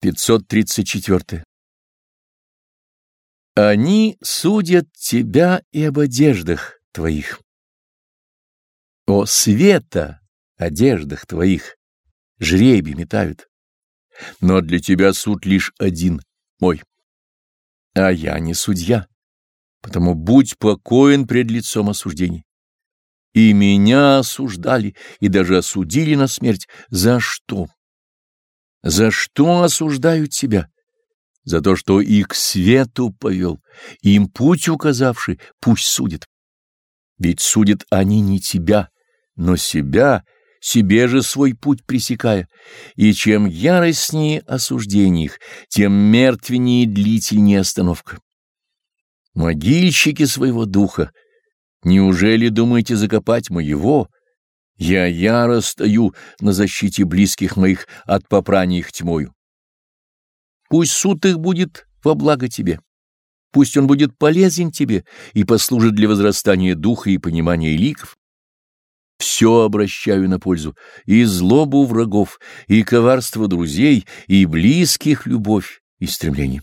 534. Они судят тебя и об одеждах твоих. О света одеждах твоих жребий метают. Но для тебя суд лишь один, мой. А я не судья, потому будь покоен пред лицом осуждений. И меня осуждали, и даже осудили на смерть. За что? За что осуждают тебя? За то, что их к свету повел, им путь указавший, пусть судит. Ведь судят они не тебя, но себя, себе же свой путь пресекая, и чем яростнее осуждение их, тем мертвеннее и длительнее остановка. Могильщики своего духа, неужели думаете закопать моего, я яро стою на защите близких моих от попрания их тьмою. Пусть суд их будет во благо тебе. Пусть он будет полезен тебе и послужит для возрастания духа и понимания ликов. Все обращаю на пользу, и злобу врагов, и коварство друзей, и близких любовь и стремление.